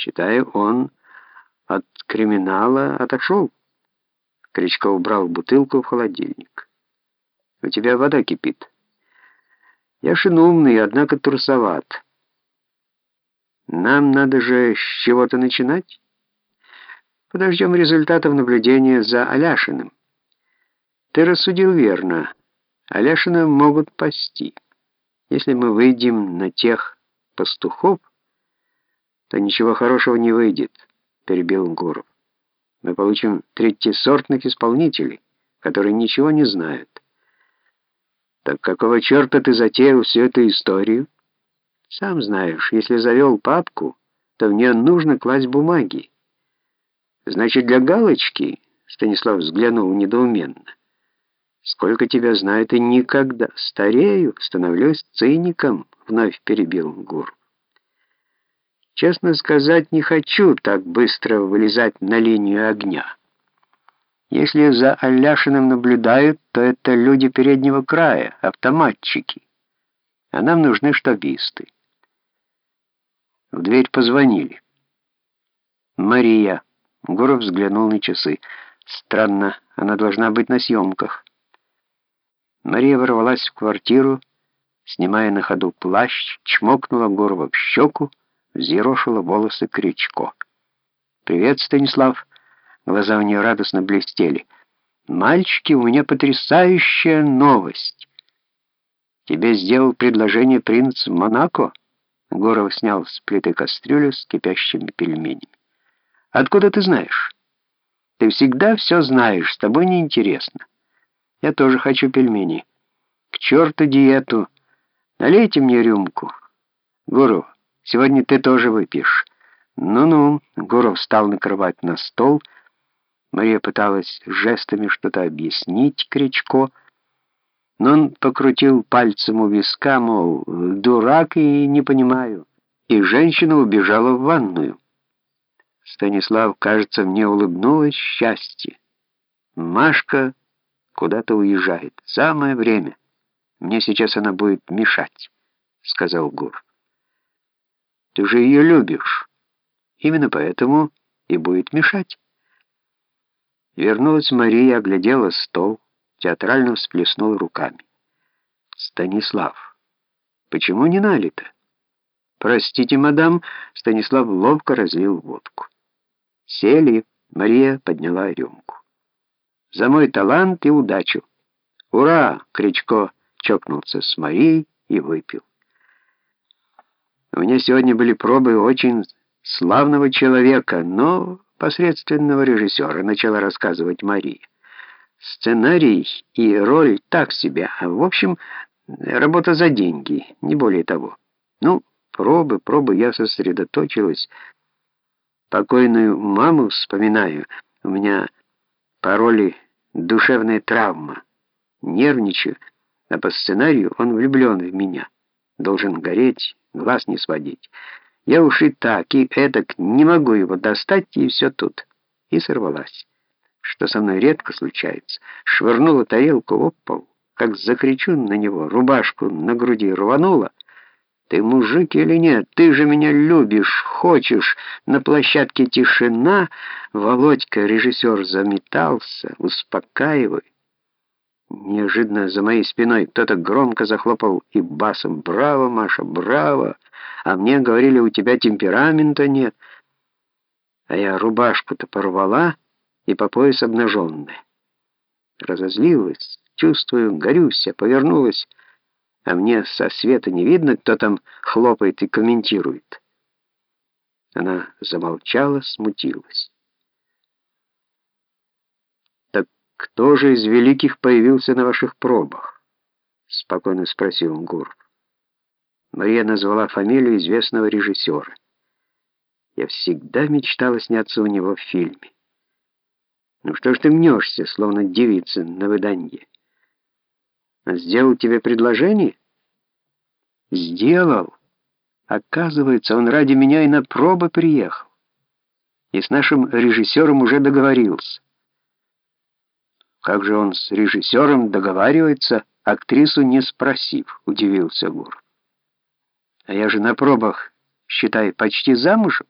Считаю, он от криминала отошел. Кричко убрал бутылку в холодильник. У тебя вода кипит. Яшин умный, однако трусоват. Нам надо же с чего-то начинать. Подождем результатов наблюдения за Аляшиным. Ты рассудил верно. Аляшина могут пасти. Если мы выйдем на тех пастухов, то ничего хорошего не выйдет, перебил Гуров. Мы получим третьесортных исполнителей, которые ничего не знают. Так какого черта ты затеял всю эту историю? Сам знаешь, если завел папку, то в нее нужно класть бумаги. Значит, для галочки, Станислав взглянул недоуменно. Сколько тебя знает и никогда. Старею, становлюсь циником, вновь перебил Гур. Честно сказать, не хочу так быстро вылезать на линию огня. Если за Аляшиным наблюдают, то это люди переднего края, автоматчики. А нам нужны штабисты. В дверь позвонили. «Мария». Гуров взглянул на часы. «Странно, она должна быть на съемках». Мария ворвалась в квартиру, снимая на ходу плащ, чмокнула Гурова в щеку, взъерошила волосы Кричко. «Привет, Станислав!» Глаза у нее радостно блестели. «Мальчики, у меня потрясающая новость!» «Тебе сделал предложение принц Монако?» Горов снял с плиты кастрюлю с кипящими пельменями. «Откуда ты знаешь?» «Ты всегда все знаешь, с тобой неинтересно. Я тоже хочу пельмени. К черту диету! Налейте мне рюмку. Гуру, сегодня ты тоже выпьешь». «Ну-ну», — Гуров встал накрывать на стол, — Мария пыталась жестами что-то объяснить Кричко, но он покрутил пальцем у виска, мол, дурак и не понимаю. И женщина убежала в ванную. Станислав, кажется, мне улыбнулось счастье. Машка куда-то уезжает. Самое время. Мне сейчас она будет мешать, сказал Гур. Ты же ее любишь. Именно поэтому и будет мешать. Вернулась Мария, оглядела стол, театрально всплеснула руками. «Станислав, почему не налито?» «Простите, мадам», — Станислав ловко разлил водку. Сели, Мария подняла рюмку. «За мой талант и удачу!» «Ура!» — Кричко чокнулся с Марией и выпил. «У меня сегодня были пробы очень славного человека, но посредственного режиссера, начала рассказывать Мария. Сценарий и роль так себе, а в общем, работа за деньги, не более того. Ну, пробы, пробы, я сосредоточилась. Покойную маму вспоминаю, у меня по роли душевная травма. Нервничаю, а по сценарию он влюблен в меня. Должен гореть, глаз не сводить. Я уж и так, и эдак не могу его достать, и все тут. И сорвалась. Что со мной редко случается. Швырнула тарелку об пол, как закричу на него, рубашку на груди рванула. «Ты мужик или нет? Ты же меня любишь, хочешь!» На площадке тишина. Володька, режиссер, заметался. «Успокаивай!» Неожиданно за моей спиной кто-то громко захлопал и басом «Браво, Маша, браво!» А мне говорили, у тебя темперамента нет. А я рубашку-то порвала и по пояс обнаженная. Разозлилась, чувствую, горюсь, повернулась, а мне со света не видно, кто там хлопает и комментирует. Она замолчала, смутилась. «Кто же из великих появился на ваших пробах?» — спокойно спросил Гуров. Мария назвала фамилию известного режиссера. Я всегда мечтала сняться у него в фильме. Ну что ж ты мнешься, словно девица на выданье? Он сделал тебе предложение? Сделал. Оказывается, он ради меня и на пробы приехал. И с нашим режиссером уже договорился. Как же он с режиссером договаривается, актрису не спросив, удивился Гур. А я же на пробах, считай, почти замужем.